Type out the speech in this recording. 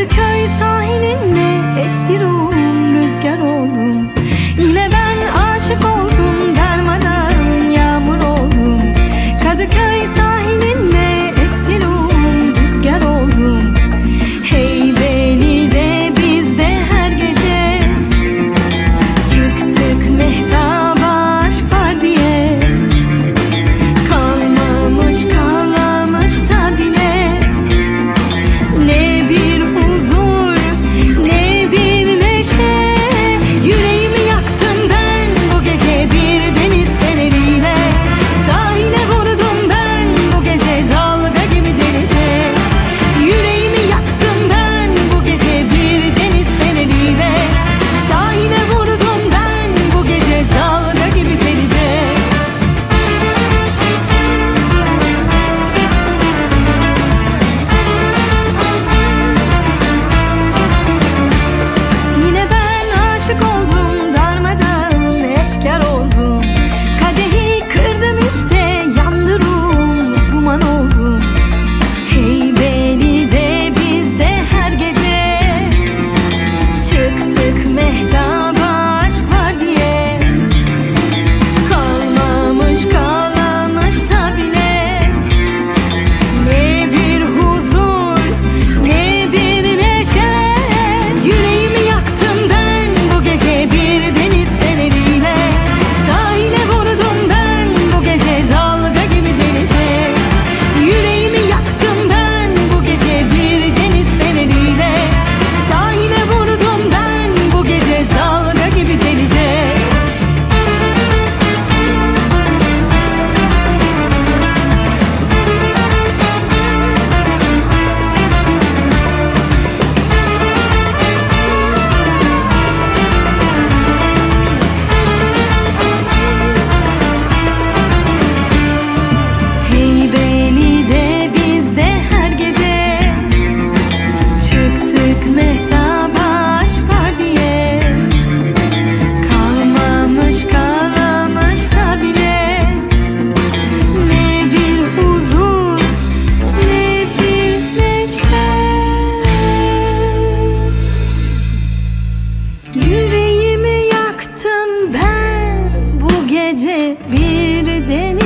Kadıköy sahilinde estir bir deniz